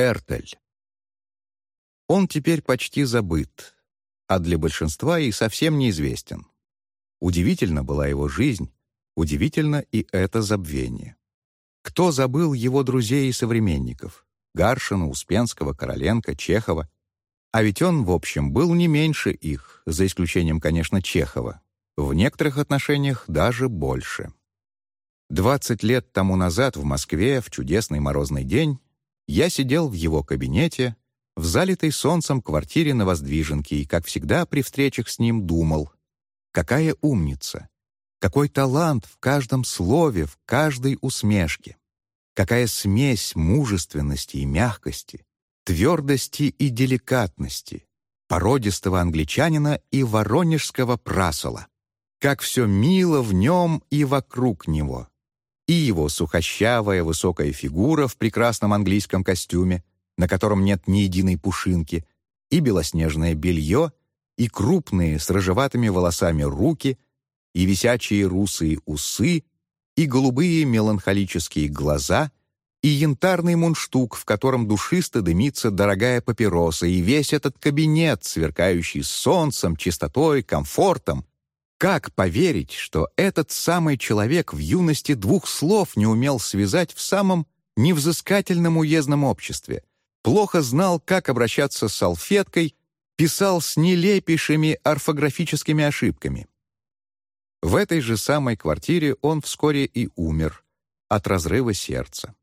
Эртель. Он теперь почти забыт, а для большинства и совсем неизвестен. Удивительна была его жизнь, удивительно и это забвение. Кто забыл его друзей и современников? Гаршина, Успенского, Короленко, Чехова. А ведь он, в общем, был не меньше их, за исключением, конечно, Чехова. В некоторых отношениях даже больше. Двадцать лет тому назад в Москве, в чудесный морозный день, я сидел в его кабинете, в залитой солнцем квартире на Воздвиженке и, как всегда, при встречах с ним думал, какая умница, какой талант в каждом слове, в каждой усмешке, какая смесь мужественности и мягкости, твердости и деликатности, породистого англичанина и воронежского прасола. Как все мило в нем и вокруг него и его сухощавая высокая фигура в прекрасном английском костюме, на котором нет ни единой пушинки, и белоснежное белье, и крупные с рыжеватыми волосами руки, и висячие русые усы, и голубые меланхолические глаза, и янтарный мундштук, в котором душисто дымится дорогая папироса, и весь этот кабинет, сверкающий солнцем, чистотой, комфортом, как поверить, что этот самый человек в юности двух слов не умел связать в самом невзыскательном уездном обществе, плохо знал, как обращаться с салфеткой, писал с нелепейшими орфографическими ошибками? В этой же самой квартире он вскоре и умер от разрыва сердца.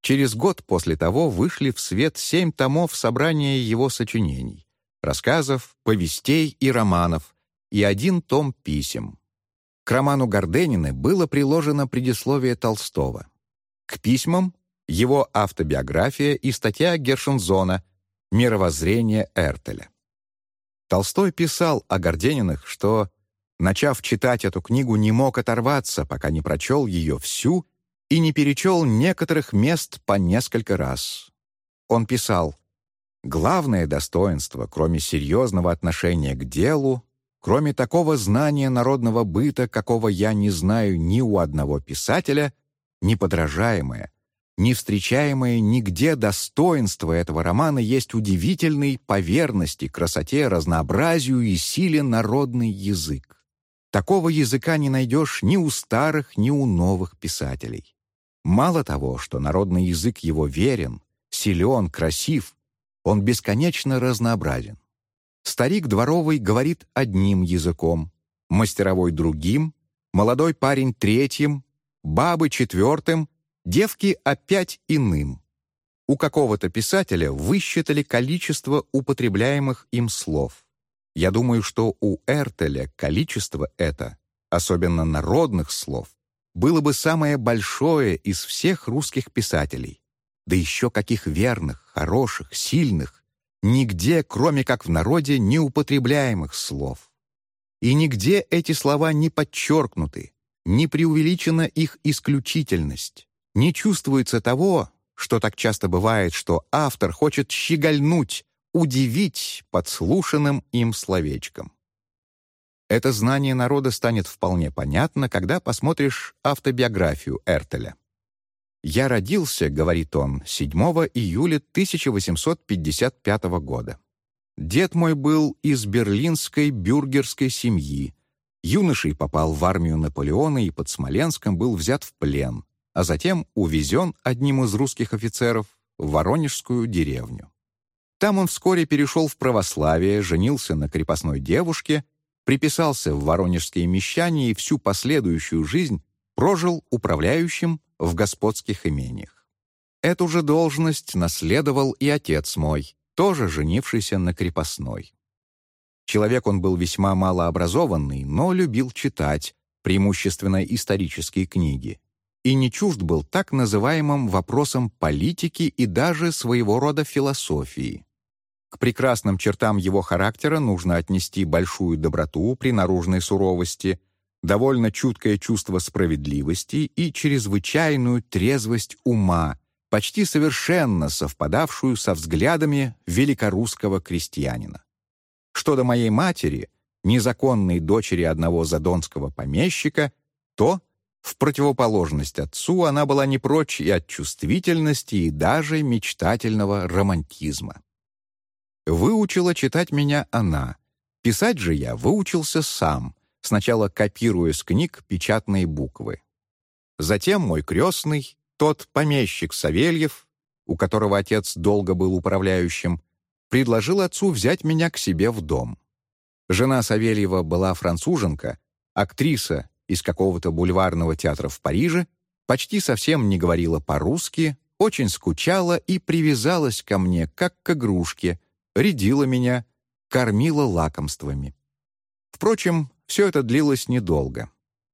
Через год после того вышли в свет семь томов собрания его сочинений, рассказов, повестей и романов, и один том писем. К роману Горденины было приложено предисловие Толстого. К письмам — его автобиография и статья Гершензона «Мировоззрение Эртеля». Толстой писал о Гордениных, что, начав читать эту книгу, не мог оторваться, пока не прочел ее всю и не перечел некоторых мест по несколько раз. Он писал, «Главное достоинство, кроме серьезного отношения к делу, Кроме такого знания народного быта, какого я не знаю ни у одного писателя, неподражаемое, не встречаемое нигде достоинство этого романа есть удивительный по верности, красоте, разнообразию и силе народный язык. Такого языка не найдешь ни у старых, ни у новых писателей. Мало того, что народный язык его верен, силен, красив, он бесконечно разнообразен. Старик дворовый говорит одним языком, мастеровой другим, молодой парень третьим, бабы четвертым, девки опять иным. У какого-то писателя высчитали количество употребляемых им слов. Я думаю, что у Эртеля количество это, особенно народных слов, было бы самое большое из всех русских писателей. Да еще каких верных, хороших, сильных, нигде, кроме как в народе, неупотребляемых слов. И нигде эти слова не подчеркнуты, не преувеличена их исключительность, не чувствуется того, что так часто бывает, что автор хочет щегольнуть, удивить подслушанным им словечком. Это знание народа станет вполне понятно, когда посмотришь автобиографию Эртеля. «Я родился, — говорит он, — 7 июля 1855 года. Дед мой был из берлинской бюргерской семьи. Юношей попал в армию Наполеона и под Смоленском был взят в плен, а затем увезен одним из русских офицеров в Воронежскую деревню. Там он вскоре перешел в православие, женился на крепостной девушке, приписался в воронежские мещане и всю последующую жизнь прожил управляющим в господских имениях. Эту же должность наследовал и отец мой, тоже женившийся на крепостной. Человек он был весьма малообразованный, но любил читать, преимущественно исторические книги, и не чужд был так называемым вопросам политики и даже своего рода философии. К прекрасным чертам его характера нужно отнести большую доброту при наружной суровости, довольно чуткое чувство справедливости и чрезвычайную трезвость ума, почти совершенно совпадавшую со взглядами великорусского крестьянина. Что до моей матери, незаконной дочери одного задонского помещика, то В противоположность отцу она была не прочь и от чувствительности, и даже мечтательного романтизма. Выучила читать меня она. Писать же я выучился сам, сначала копируя с книг печатные буквы. Затем мой крестный, тот помещик Савельев, у которого отец долго был управляющим, предложил отцу взять меня к себе в дом. Жена Савельева была француженка, актриса из какого-то бульварного театра в Париже, почти совсем не говорила по-русски, очень скучала и привязалась ко мне, как к игрушке, рядила меня, кормила лакомствами. Впрочем, все это длилось недолго.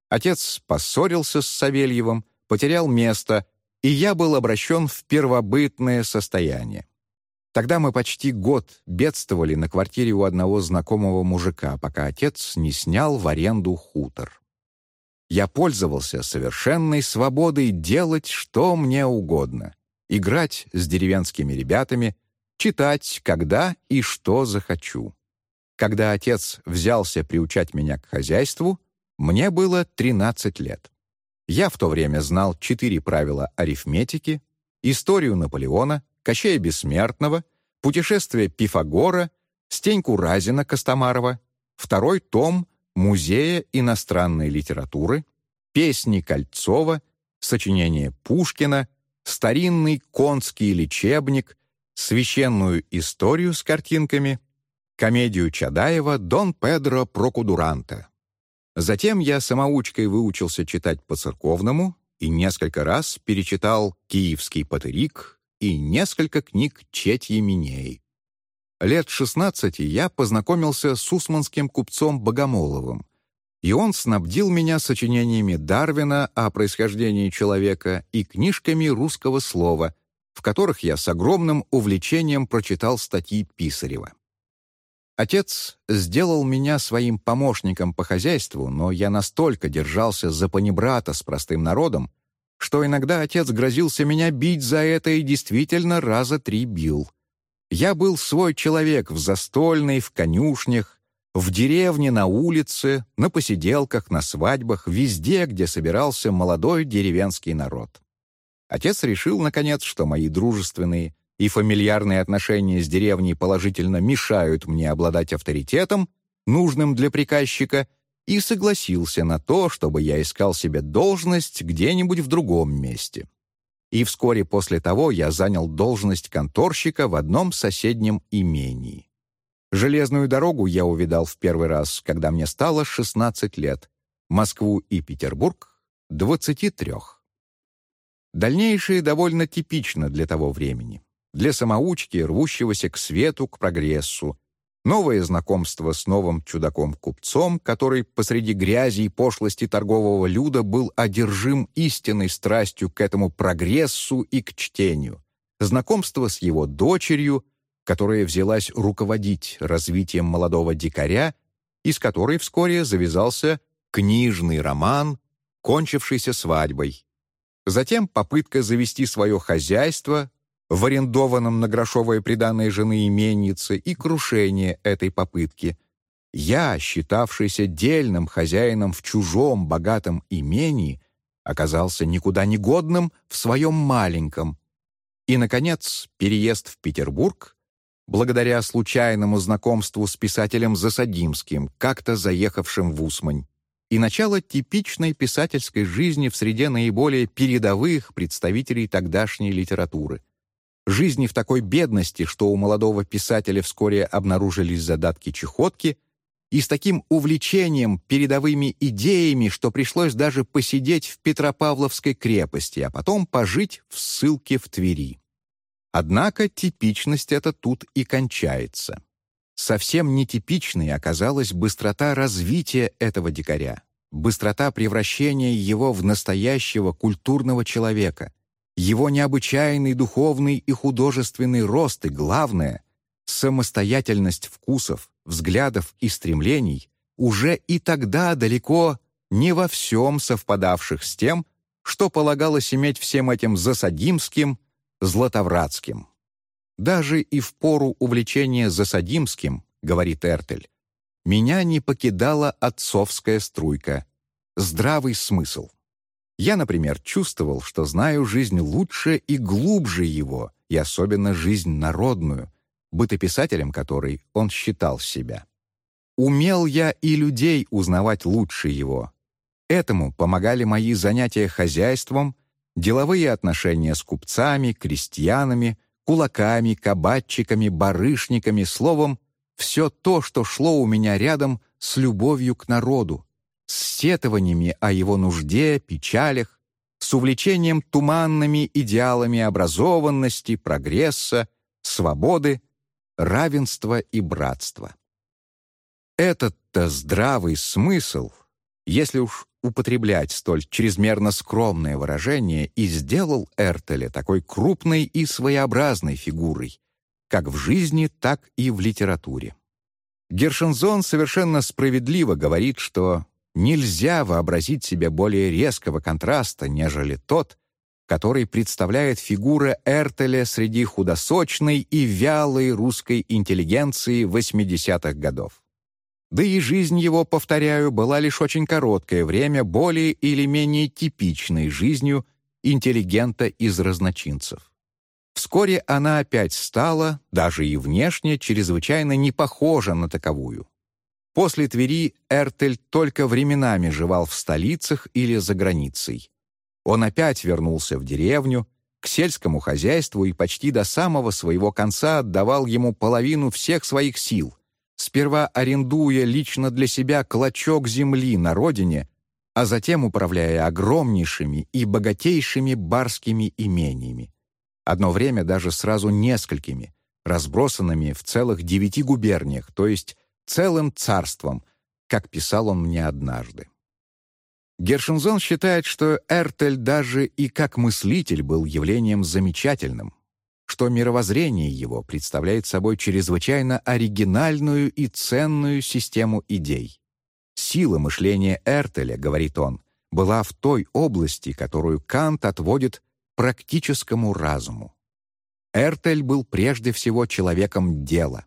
Отец поссорился с Савельевым, потерял место, и я был обращен в первобытное состояние. Тогда мы почти год бедствовали на квартире у одного знакомого мужика, пока отец не снял в аренду хутор. Я пользовался совершенной свободой делать, что мне угодно. Играть с деревенскими ребятами, читать, когда и что захочу. Когда отец взялся приучать меня к хозяйству, мне было 13 лет. Я в то время знал четыре правила арифметики, историю Наполеона, Кощея Бессмертного, путешествие Пифагора, Стеньку Разина Костомарова, второй том Музея иностранной литературы, песни Кольцова, сочинение Пушкина, старинный конский лечебник, священную историю с картинками, комедию Чадаева «Дон Педро Прокудуранта». Затем я самоучкой выучился читать по-церковному и несколько раз перечитал «Киевский патерик» и несколько книг Четьи Минеи. Лет 16 я познакомился с усманским купцом Богомоловым, и он снабдил меня сочинениями Дарвина о происхождении человека и книжками русского слова, в которых я с огромным увлечением прочитал статьи Писарева. Отец сделал меня своим помощником по хозяйству, но я настолько держался за панибрата с простым народом, что иногда отец грозился меня бить за это и действительно раза три бил. Я был свой человек в застольной, в конюшнях, в деревне, на улице, на посиделках, на свадьбах, везде, где собирался молодой деревенский народ. Отец решил, наконец, что мои дружественные и фамильярные отношения с деревней положительно мешают мне обладать авторитетом, нужным для приказчика — и согласился на то, чтобы я искал себе должность где-нибудь в другом месте. И вскоре после того я занял должность конторщика в одном соседнем имении. Железную дорогу я увидал в первый раз, когда мне стало 16 лет, Москву и Петербург — 23. Дальнейшее довольно типично для того времени. Для самоучки, рвущегося к свету, к прогрессу, новое знакомство с новым чудаком-купцом, который посреди грязи и пошлости торгового люда был одержим истинной страстью к этому прогрессу и к чтению, знакомство с его дочерью, которая взялась руководить развитием молодого дикаря, из которой вскоре завязался книжный роман, кончившийся свадьбой. Затем попытка завести свое хозяйство, в арендованном на грошовое приданное жены именницы и крушение этой попытки. Я, считавшийся дельным хозяином в чужом богатом имении, оказался никуда не годным в своем маленьком. И, наконец, переезд в Петербург, благодаря случайному знакомству с писателем Засадимским, как-то заехавшим в Усмань, и начало типичной писательской жизни в среде наиболее передовых представителей тогдашней литературы — жизни в такой бедности, что у молодого писателя вскоре обнаружились задатки чехотки, и с таким увлечением передовыми идеями, что пришлось даже посидеть в Петропавловской крепости, а потом пожить в ссылке в Твери. Однако типичность эта тут и кончается. Совсем нетипичной оказалась быстрота развития этого дикаря, быстрота превращения его в настоящего культурного человека — его необычайный духовный и художественный рост и, главное, самостоятельность вкусов, взглядов и стремлений уже и тогда далеко не во всем совпадавших с тем, что полагалось иметь всем этим засадимским, златовратским. Даже и в пору увлечения засадимским, говорит Эртель, меня не покидала отцовская струйка, здравый смысл. Я, например, чувствовал, что знаю жизнь лучше и глубже его, и особенно жизнь народную, бытописателем которой он считал себя. Умел я и людей узнавать лучше его. Этому помогали мои занятия хозяйством, деловые отношения с купцами, крестьянами, кулаками, кабачиками, барышниками, словом, все то, что шло у меня рядом с любовью к народу, с сетованиями о его нужде, печалях, с увлечением туманными идеалами образованности, прогресса, свободы, равенства и братства. Этот-то здравый смысл, если уж употреблять столь чрезмерно скромное выражение, и сделал Эртеля такой крупной и своеобразной фигурой, как в жизни, так и в литературе. Гершензон совершенно справедливо говорит, что нельзя вообразить себе более резкого контраста, нежели тот, который представляет фигура Эртеля среди худосочной и вялой русской интеллигенции 80-х годов. Да и жизнь его, повторяю, была лишь очень короткое время более или менее типичной жизнью интеллигента из разночинцев. Вскоре она опять стала, даже и внешне, чрезвычайно не похожа на таковую. После Твери Эртель только временами жевал в столицах или за границей. Он опять вернулся в деревню, к сельскому хозяйству и почти до самого своего конца отдавал ему половину всех своих сил — сперва арендуя лично для себя клочок земли на родине, а затем управляя огромнейшими и богатейшими барскими имениями. Одно время даже сразу несколькими, разбросанными в целых девяти губерниях, то есть целым царством, как писал он мне однажды. Гершензон считает, что Эртель даже и как мыслитель был явлением замечательным, что мировоззрение его представляет собой чрезвычайно оригинальную и ценную систему идей. Сила мышления Эртеля, говорит он, была в той области, которую Кант отводит практическому разуму. Эртель был прежде всего человеком дела.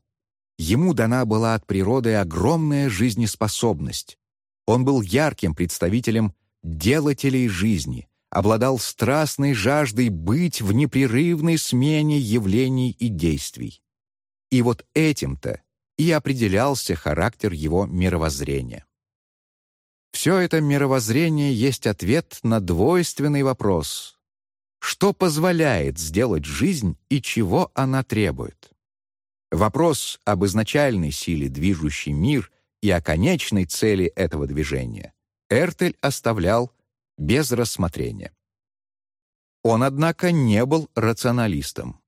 Ему дана была от природы огромная жизнеспособность. Он был ярким представителем делателей жизни, обладал страстной жаждой быть в непрерывной смене явлений и действий. И вот этим-то и определялся характер его мировоззрения. Все это мировоззрение есть ответ на двойственный вопрос. Что позволяет сделать жизнь и чего она требует? Вопрос об изначальной силе, движущей мир, и о конечной цели этого движения Эртель оставлял без рассмотрения. Он, однако, не был рационалистом.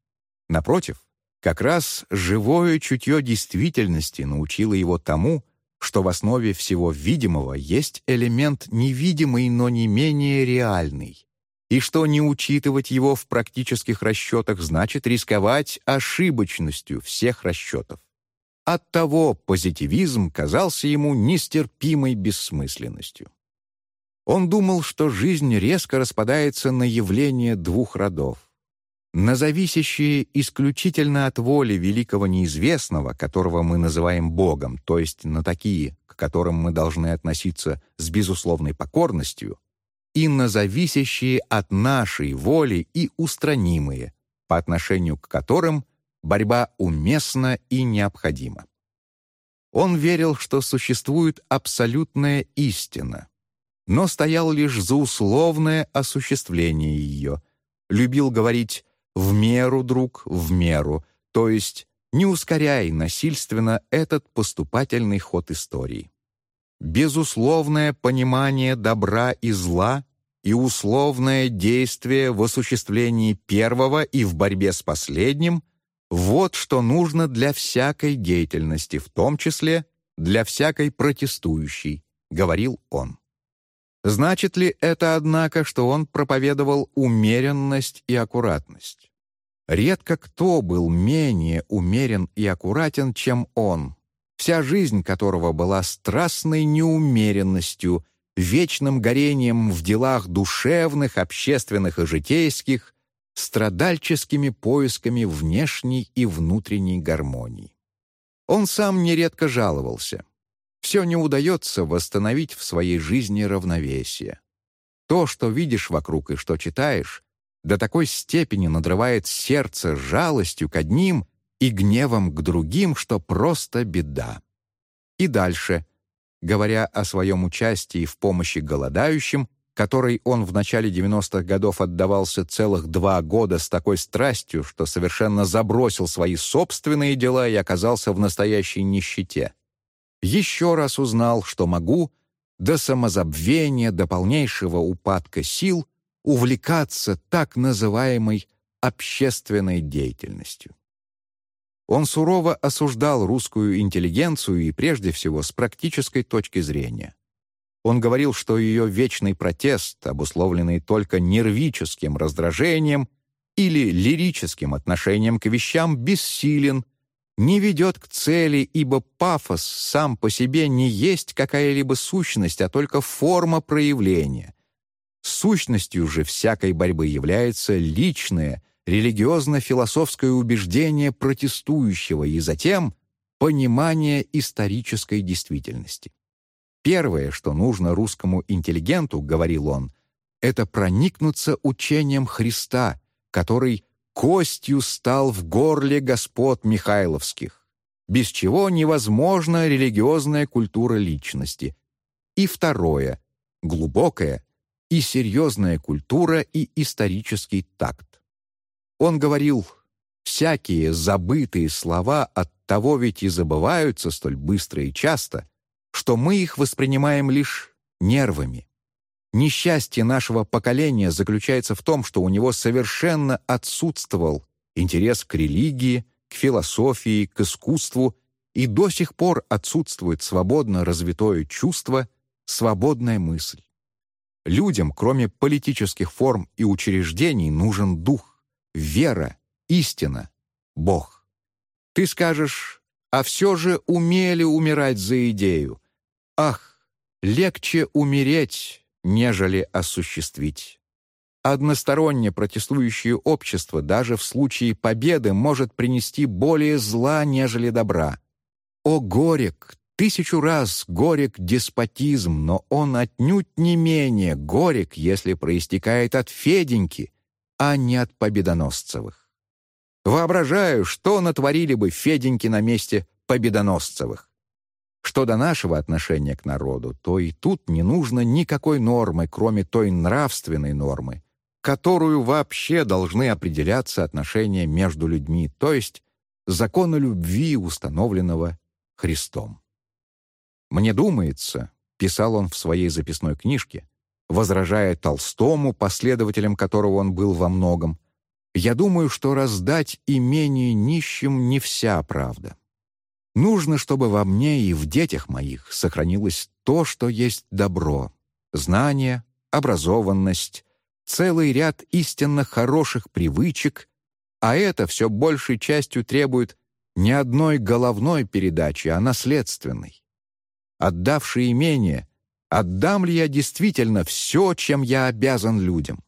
Напротив, как раз живое чутье действительности научило его тому, что в основе всего видимого есть элемент невидимый, но не менее реальный, и что не учитывать его в практических расчетах значит рисковать ошибочностью всех расчетов. Оттого позитивизм казался ему нестерпимой бессмысленностью. Он думал, что жизнь резко распадается на явления двух родов. На зависящие исключительно от воли великого неизвестного, которого мы называем Богом, то есть на такие, к которым мы должны относиться с безусловной покорностью, и на зависящие от нашей воли и устранимые, по отношению к которым борьба уместна и необходима. Он верил, что существует абсолютная истина, но стоял лишь за условное осуществление ее. Любил говорить «в меру, друг, в меру», то есть не ускоряй насильственно этот поступательный ход истории. Безусловное понимание добра и зла и условное действие в осуществлении первого и в борьбе с последним — вот что нужно для всякой деятельности, в том числе для всякой протестующей, говорил он. Значит ли это, однако, что он проповедовал умеренность и аккуратность? Редко кто был менее умерен и аккуратен, чем он, вся жизнь которого была страстной неумеренностью, вечным горением в делах душевных, общественных и житейских, страдальческими поисками внешней и внутренней гармонии. Он сам нередко жаловался все не удается восстановить в своей жизни равновесие. То, что видишь вокруг и что читаешь, до такой степени надрывает сердце жалостью к одним и гневом к другим, что просто беда. И дальше, говоря о своем участии в помощи голодающим, которой он в начале 90-х годов отдавался целых два года с такой страстью, что совершенно забросил свои собственные дела и оказался в настоящей нищете. Еще раз узнал, что могу до самозабвения, до полнейшего упадка сил увлекаться так называемой общественной деятельностью. Он сурово осуждал русскую интеллигенцию и прежде всего с практической точки зрения. Он говорил, что ее вечный протест, обусловленный только нервическим раздражением или лирическим отношением к вещам, бессилен, не ведет к цели, ибо пафос сам по себе не есть какая-либо сущность, а только форма проявления. Сущностью же всякой борьбы является личное, религиозно-философское убеждение протестующего и затем понимание исторической действительности. Первое, что нужно русскому интеллигенту, говорил он, это проникнуться учением Христа, который костью стал в горле господ Михайловских, без чего невозможна религиозная культура личности. И второе — глубокая и серьезная культура и исторический такт. Он говорил, всякие забытые слова от того ведь и забываются столь быстро и часто, что мы их воспринимаем лишь нервами. Несчастье нашего поколения заключается в том, что у него совершенно отсутствовал интерес к религии, к философии, к искусству, и до сих пор отсутствует свободно развитое чувство, свободная мысль. Людям, кроме политических форм и учреждений, нужен дух, вера, истина, Бог. Ты скажешь, а все же умели умирать за идею. Ах, легче умереть, нежели осуществить. Односторонне протестующее общество даже в случае победы может принести более зла, нежели добра. О, горек, Тысячу раз горек деспотизм, но он отнюдь не менее горек, если проистекает от Феденьки, а не от Победоносцевых. Воображаю, что натворили бы Феденьки на месте Победоносцевых. Что до нашего отношения к народу, то и тут не нужно никакой нормы, кроме той нравственной нормы, которую вообще должны определяться отношения между людьми, то есть закона любви, установленного Христом. «Мне думается», — писал он в своей записной книжке, возражая Толстому, последователем которого он был во многом, «я думаю, что раздать имение нищим не вся правда. Нужно, чтобы во мне и в детях моих сохранилось то, что есть добро, знание, образованность, целый ряд истинно хороших привычек, а это все большей частью требует не одной головной передачи, а наследственной отдавший имение, отдам ли я действительно все, чем я обязан людям?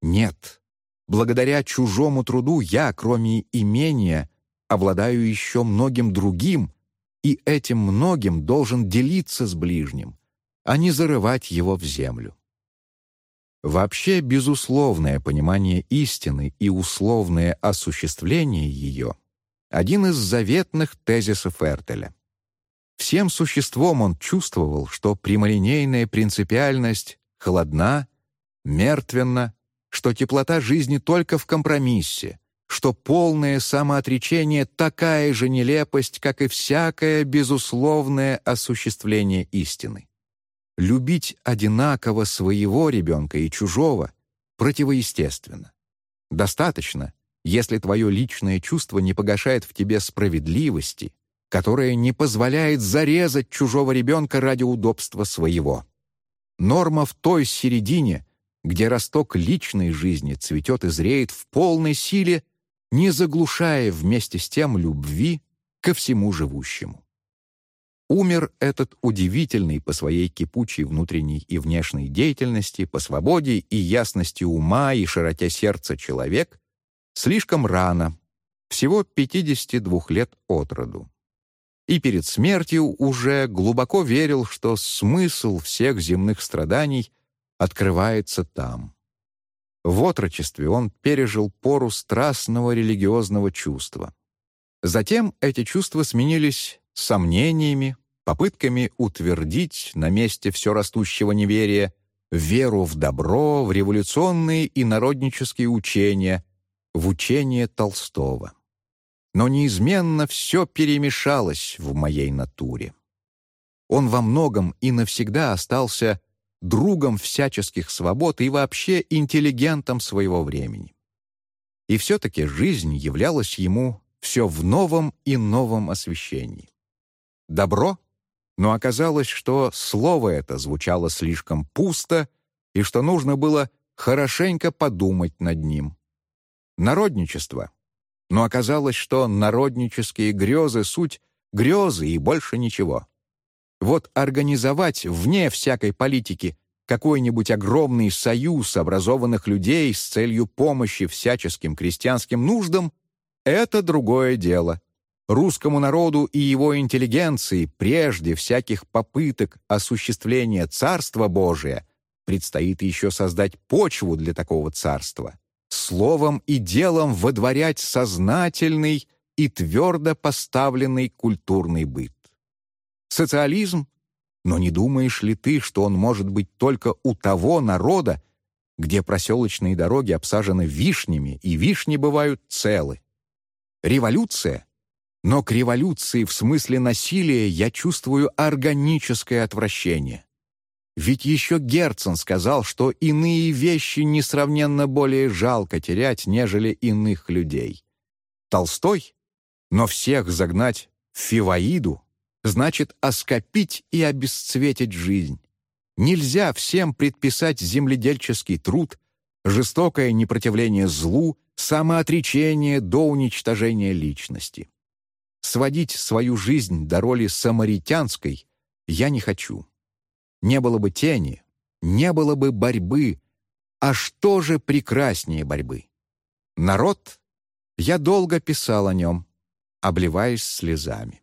Нет. Благодаря чужому труду я, кроме имения, обладаю еще многим другим, и этим многим должен делиться с ближним, а не зарывать его в землю. Вообще, безусловное понимание истины и условное осуществление ее — один из заветных тезисов Эртеля. Всем существом он чувствовал, что прямолинейная принципиальность холодна, мертвенна, что теплота жизни только в компромиссе, что полное самоотречение — такая же нелепость, как и всякое безусловное осуществление истины. Любить одинаково своего ребенка и чужого противоестественно. Достаточно, если твое личное чувство не погашает в тебе справедливости, которая не позволяет зарезать чужого ребенка ради удобства своего. Норма в той середине, где росток личной жизни цветет и зреет в полной силе, не заглушая вместе с тем любви ко всему живущему. Умер этот удивительный по своей кипучей внутренней и внешней деятельности, по свободе и ясности ума и широте сердца человек слишком рано, всего 52 лет от роду и перед смертью уже глубоко верил, что смысл всех земных страданий открывается там. В отрочестве он пережил пору страстного религиозного чувства. Затем эти чувства сменились сомнениями, попытками утвердить на месте все растущего неверия веру в добро, в революционные и народнические учения, в учение Толстого. Но неизменно все перемешалось в моей натуре. Он во многом и навсегда остался другом всяческих свобод и вообще интеллигентом своего времени. И все-таки жизнь являлась ему все в новом и новом освещении. Добро? Но оказалось, что слово это звучало слишком пусто и что нужно было хорошенько подумать над ним. Народничество? Но оказалось, что народнические грезы — суть грезы и больше ничего. Вот организовать вне всякой политики какой-нибудь огромный союз образованных людей с целью помощи всяческим крестьянским нуждам — это другое дело. Русскому народу и его интеллигенции прежде всяких попыток осуществления Царства Божия предстоит еще создать почву для такого царства, словом и делом водворять сознательный и твердо поставленный культурный быт. Социализм но не думаешь ли ты, что он может быть только у того народа, где проселочные дороги обсажены вишнями, и вишни бывают целы? Революция? Но к революции в смысле насилия я чувствую органическое отвращение. Ведь еще Герцен сказал, что иные вещи несравненно более жалко терять, нежели иных людей. Толстой? Но всех загнать в Фиваиду значит оскопить и обесцветить жизнь. Нельзя всем предписать земледельческий труд, жестокое непротивление злу, самоотречение до уничтожения личности. Сводить свою жизнь до роли самаритянской я не хочу. Не было бы тени, не было бы борьбы, а что же прекраснее борьбы? Народ? Я долго писал о нем, обливаясь слезами.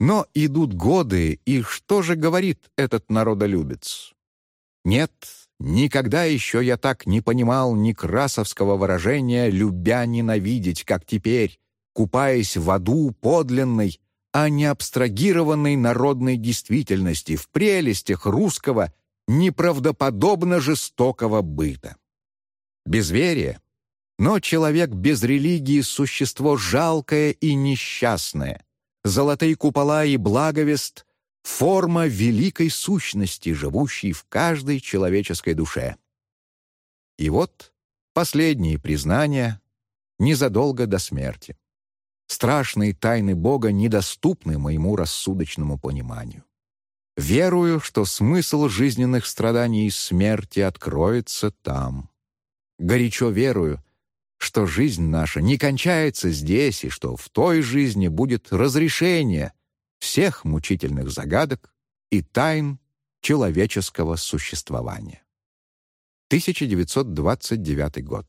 Но идут годы, и что же говорит этот народолюбец? Нет, никогда еще я так не понимал некрасовского выражения «любя ненавидеть», как теперь, купаясь в аду подлинной, а не абстрагированной народной действительности в прелестях русского, неправдоподобно жестокого быта. Безверие. Но человек без религии — существо жалкое и несчастное — золотые купола и благовест — форма великой сущности, живущей в каждой человеческой душе. И вот последние признания незадолго до смерти. Страшные тайны Бога недоступны моему рассудочному пониманию. Верую, что смысл жизненных страданий и смерти откроется там. Горячо верую — что жизнь наша не кончается здесь и что в той жизни будет разрешение всех мучительных загадок и тайн человеческого существования. 1929 год.